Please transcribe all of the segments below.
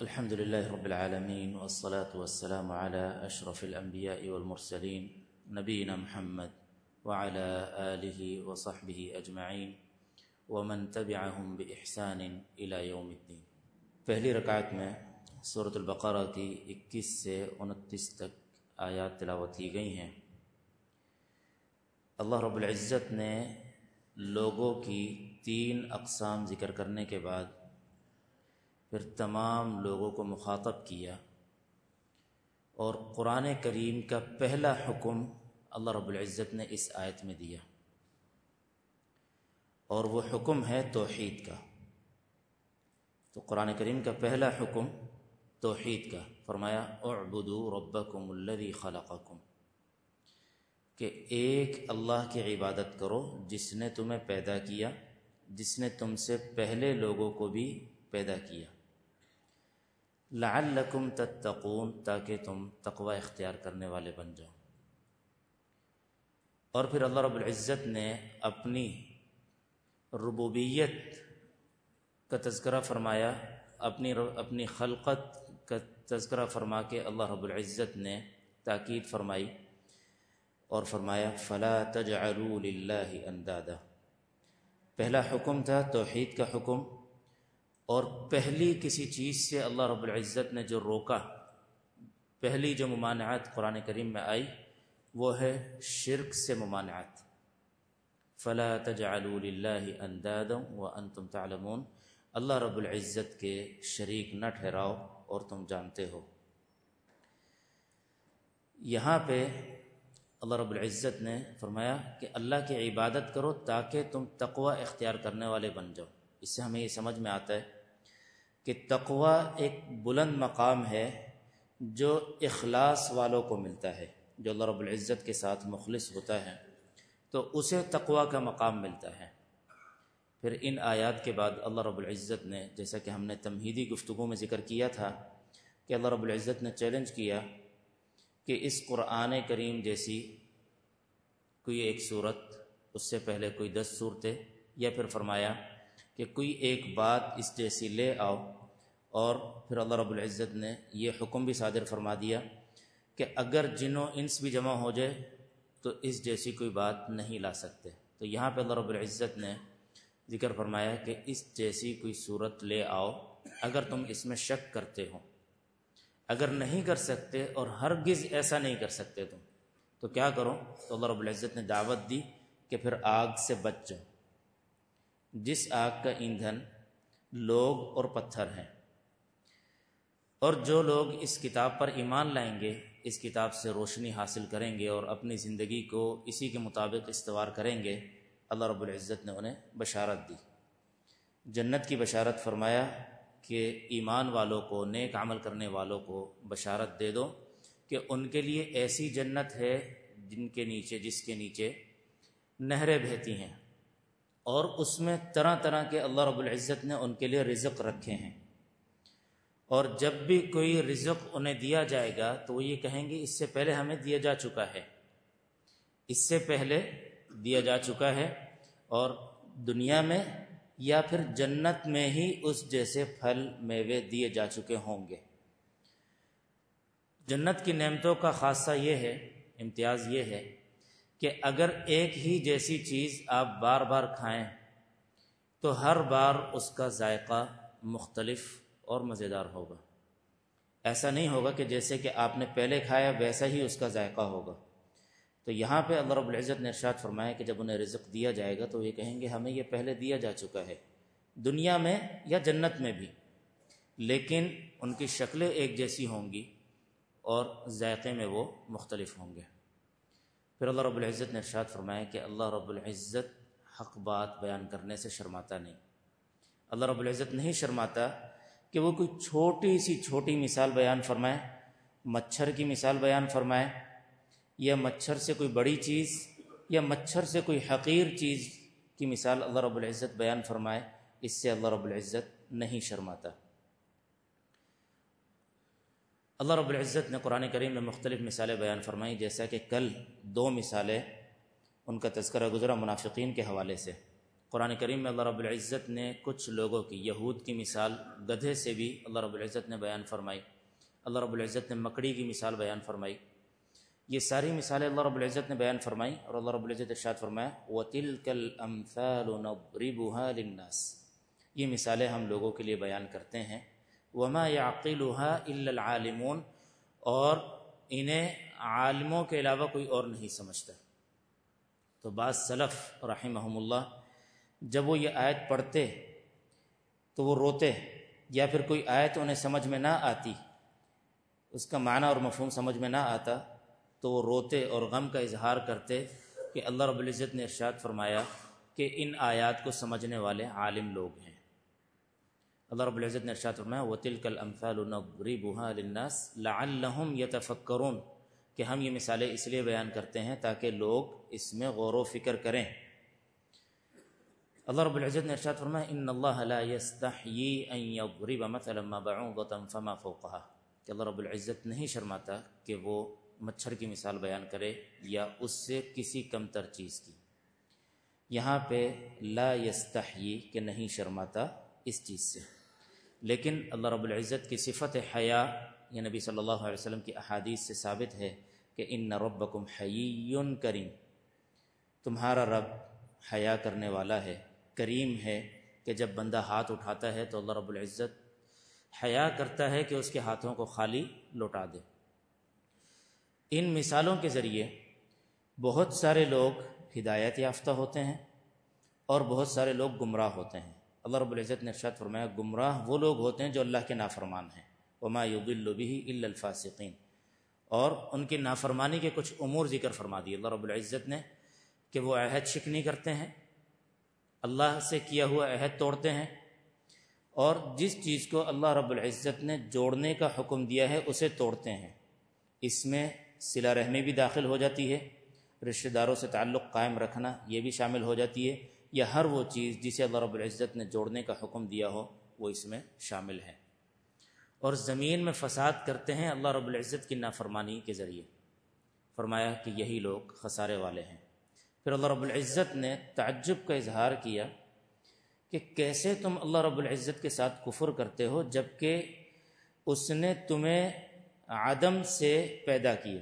الحمد لله رب العالمين والصلاة والسلام على أشرف الأنبياء والمرسلين نبينا محمد وعلى آله وصحبه أجمعين ومن تبعهم بإحسان إلى يوم الدين. پہلی رکعت میں صورت البقرہ کی اکیس سے انتیس تک آیات تلاوت کی گئی ہیں اللہ رب العزت نے لوگوں کی تین اقسام ذکر کرنے کے بعد پھر تمام لوگوں کو مخاطب کیا اور قرآن کریم کا پہلا حکم اللہ رب العزت نے اس آیت میں دیا اور وہ حکم ہے توحید کا تو قرآن کریم کا پہلا حکم توحید کا فرمایا، اعبدوا ربکم الذی خلقکم، کہ ایک اللہ کی عبادت کرو جس نے تمہیں پیدا کیا، جس نے تم سے پہلے لوگوں کو بھی پیدا کیا۔ لعلکم تتقون تاکہ تم تقوی اختیار کرنے والے بن جاؤ۔ اور پھر اللہ رب العزت نے اپنی ربوبیت کا تذکرہ فرمایا، اپنی اپنی خلقت کا تذکرہ فرما کے اللہ رب العزت نے تاکید فرمائی اور فرمایا، فلا تجعلوا للہ اندادا پہلا حکم تھا توحید کا حکم۔ اور پہلی کسی چیز سے اللہ رب العزت نے جو روکا، پہلی جو ممانعات قرآن کریم میں آئی، وہ ہے شرک سے ممانعات فلا تجعلوا للہ اندادا وانتم تعلمون۔ اللہ رب العزت کے شریک نہ ٹھہراؤ اور تم جانتے ہو۔ یہاں پہ اللہ رب العزت نے فرمایا کہ اللہ کی عبادت کرو تاکہ تم تقوی اختیار کرنے والے بن جاؤ۔ اس سے ہمیں یہ سمجھ میں آتا ہے کہ تقوی ایک بلند مقام ہے جو اخلاص والوں کو ملتا ہے، جو اللہ رب العزت کے ساتھ مخلص ہوتا ہے، تو اسے تقوی کا مقام ملتا ہے۔ پھر ان آیات کے بعد اللہ رب العزت نے، جیسا کہ ہم نے تمہیدی گفتگو میں ذکر کیا تھا، کہ اللہ رب العزت نے چیلنج کیا کہ اس قرآن کریم جیسی کوئی ایک صورت، اس سے پہلے کوئی دس صورتیں، یا پھر فرمایا کہ کوئی ایک بات اس جیسی لے آؤ۔ اور پھر اللہ رب العزت نے یہ حکم بھی صادر فرما دیا کہ اگر جن و انس بھی جمع ہو جائے تو اس جیسی کوئی بات نہیں لا سکتے۔ تو یہاں پہ اللہ رب العزت نے ذکر فرمایا کہ اس جیسی کوئی صورت لے آؤ۔ اگر تم اس میں شک کرتے ہو، اگر نہیں کر سکتے اور ہرگز ایسا نہیں کر سکتے تم، تو کیا کرو؟ تو اللہ رب العزت نے دعوت دی کہ پھر آگ سے بچ جاؤ۔ جس آگ کا ایندھن لوگ اور پتھر ہیں۔ اور جو لوگ اس کتاب پر ایمان لائیں گے، اس کتاب سے روشنی حاصل کریں گے اور اپنی زندگی کو اسی کے مطابق استوار کریں گے۔ اللہ رب العزت نے انہیں بشارت دی۔ جنت کی بشارت فرمایا کہ ایمان والوں کو، نیک عمل کرنے والوں کو بشارت دے دو کہ ان کے لیے ایسی جنت ہے جن کے نیچے، جس کے نیچے نہریں بہتی ہیں۔ اور اس میں طرح طرح کے اللہ رب العزت نے ان کے لیے رزق رکھے ہیں۔ اور جب بھی کوئی رزق انہیں دیا جائے گا تو وہ یہ کہیں گے، اس سے پہلے ہمیں دیا جا چکا ہے۔ اس سے پہلے دیا جا چکا ہے اور دنیا میں یا پھر جنت میں ہی اس جیسے پھل، میوے دیے جا چکے ہوں گے۔ جنت کی نعمتوں کا خاصہ یہ ہے، امتیاز یہ ہے کہ اگر ایک ہی جیسی چیز آپ بار بار کھائیں، تو ہر بار اس کا ذائقہ مختلف اور مزیدار ہوگا۔ ایسا نہیں ہوگا کہ جیسے کہ آپ نے پہلے کھایا، ویسا ہی اس کا ذائقہ ہوگا۔ تو یہاں پہ اللہ رب العزت نے ارشاد فرمایا کہ جب انہیں رزق دیا جائے گا تو یہ کہیں گے، ہمیں یہ پہلے دیا جا چکا ہے، دنیا میں یا جنت میں بھی۔ لیکن ان کی شکلیں ایک جیسی ہوں گی اور ذائقے میں وہ مختلف ہوں گے۔ پھر اللہ رب العزت نے ارشاد فرمایا کہ اللہ رب العزت حق بات بیان کرنے سے شرماتا نہیں۔ اللہ رب العزت نہیں شرماتا کہ وہ کوئی چھوٹی سی چھوٹی مثال بیان فرمائے، مچھر کی مثال بیان فرمائے، یا مچھر سے کوئی بڑی چیز، یا مچھر سے کوئی حقیر چیز کی مثال اللہ رب العزت بیان فرمائے، اس سے اللہ رب العزت نہیں شرماتا۔ اللہ رب العزت نے قرآن کریم میں مختلف مثالیں بیان فرمائیں، جیسا کہ کل دو مثالیں ان کا تذکرہ گزرا منافقین کے حوالے سے۔ قرآن کریم میں اللہ رب العزت نے کچھ لوگوں کی، یہود کی مثال، گدھے سے بھی اللہ رب العزت نے بیان فرمائی۔ اللہ رب العزت نے مکڑی کی مثال بیان فرمائی۔ یہ ساری مثالیں اللہ رب العزت نے بیان فرمائی اور اللہ رب العزت ارشاد فرمایا، وَتِلْكَ الْأَمْثَالُ نَضْرِبُهَا لِلنَّاسِ۔ یہ مثالیں ہم لوگوں کے لیے بیان کرتے ہیں۔ وما يعقلها الا العالمون اور انہیں عالموں کے علاوہ کوئی اور نہیں سمجھتا۔ تو بعض سلف رحمہم اللہ، جب وہ یہ آیت پڑھتے، تو وہ روتے، یا پھر کوئی آیت انہیں سمجھ میں نہ آتی، اس کا معنی اور مفہوم سمجھ میں نہ آتا، تو وہ روتے اور غم کا اظہار کرتے کہ اللہ رب العزت نے ارشاد فرمایا کہ ان آیات کو سمجھنے والے عالم لوگ ہیں۔ اللہ رب العزت نے ارشاد فرمایا وہ تلک الامثال نضربها للناس لعلهم کہ ہم یہ مثالیں اس لیے بیان کرتے ہیں تاکہ لوگ اس میں غور و فکر کریں۔ اللہ رب العزت نے ارشاد فرمایا ان اللہ لا يستحيي ان يضرب مثلا ما بعوضه فما فوقها۔ کہ اللہ رب العزت نہیں شرماتا کہ وہ مچھر کی مثال بیان کرے یا اس سے کسی کمتر چیز کی۔ یہاں پہ لا یستحیی کہ نہیں شرماتا اس چیز سے۔ لیکن اللہ رب العزت کی صفت حیا، یہ نبی صلی اللہ علیہ وسلم کی احادیث سے ثابت ہے کہ ان ربکم حیی کریم، تمہارا رب حیا کرنے والا ہے، کریم ہے کہ جب بندہ ہاتھ اٹھاتا ہے تو اللہ رب العزت حیا کرتا ہے کہ اس کے ہاتھوں کو خالی لوٹا دے۔ ان مثالوں کے ذریعے بہت سارے لوگ ہدایت یافتہ ہوتے ہیں اور بہت سارے لوگ گمراہ ہوتے ہیں۔ اللہ رب العزت نے ارشاد فرمایا، گمراہ وہ لوگ ہوتے ہیں جو اللہ کے نافرمان ہیں۔ وما يضل به الا الفاسقین اور ان کی نافرمانی کے کچھ امور ذکر فرما دی اللہ رب العزت نے کہ وہ عہد شکنی کرتے ہیں۔ اللہ سے کیا ہوا عہد توڑتے ہیں۔ اور جس چیز کو اللہ رب العزت نے جوڑنے کا حکم دیا ہے، اسے توڑتے ہیں۔ اس میں صلہ رحمی بھی داخل ہو جاتی ہے۔ رشتہ داروں سے تعلق قائم رکھنا یہ بھی شامل ہو جاتی ہے۔ یا ہر وہ چیز جسے اللہ رب العزت نے جوڑنے کا حکم دیا ہو، وہ اس میں شامل ہے۔ اور زمین میں فساد کرتے ہیں اللہ رب العزت کی نافرمانی کے ذریعے۔ فرمایا کہ یہی لوگ خسارے والے ہیں۔ پھر اللہ رب العزت نے تعجب کا اظہار کیا کہ کیسے تم اللہ رب العزت کے ساتھ کفر کرتے ہو جبکہ اس نے تمہیں عدم سے پیدا کیا۔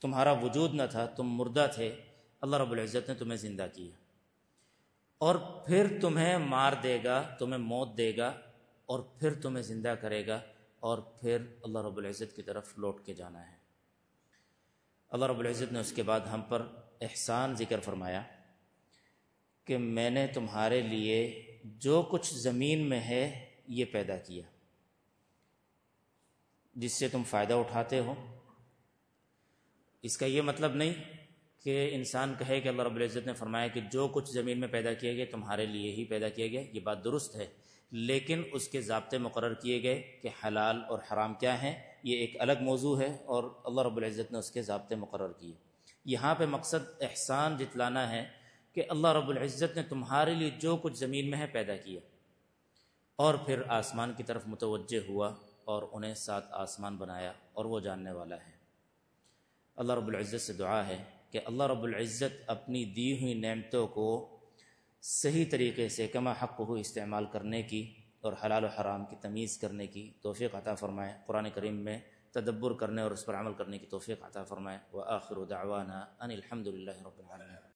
تمہارا وجود نہ تھا، تم مردہ تھے، اللہ رب العزت نے تمہیں زندہ کیا۔ اور پھر تمہیں مار دے گا، تمہیں موت دے گا، اور پھر تمہیں زندہ کرے گا، اور پھر اللہ رب العزت کی طرف لوٹ کے جانا ہے۔ اللہ رب العزت نے اس کے بعد ہم پر احسان ذکر فرمایا کہ میں نے تمہارے لیے جو کچھ زمین میں ہے یہ پیدا کیا، جس سے تم فائدہ اٹھاتے ہو۔ اس کا یہ مطلب نہیں کہ انسان کہے کہ اللہ رب العزت نے فرمایا کہ جو کچھ زمین میں پیدا کیا گیا تمہارے لیے ہی پیدا کیا گیا یہ بات درست ہے۔ لیکن اس کے ضابطے مقرر کیے گئے کہ حلال اور حرام کیا ہیں، یہ ایک الگ موضوع ہے اور اللہ رب العزت نے اس کے ضابطے مقرر کیے۔ یہاں پہ مقصد احسان جتلانا ہے کہ اللہ رب العزت نے تمہارے لیے جو کچھ زمین میں ہے پیدا کیا۔ اور پھر آسمان کی طرف متوجہ ہوا اور انہیں ساتھ آسمان بنایا اور وہ جاننے والا ہے۔ اللہ رب العزت سے دعا ہے کہ اللہ رب العزت اپنی دی ہوئی نعمتوں کو صحیح طریقے سے کما حق کو استعمال کرنے کی اور حلال و حرام کی تمیز کرنے کی توفیق عطا فرمائے۔ قرآن کریم میں تدبر کرنے اور اس پر عمل کرنے کی توفیق عطا فرمائے۔ و آخر دعوانا ان الحمد للہ رب العالمین۔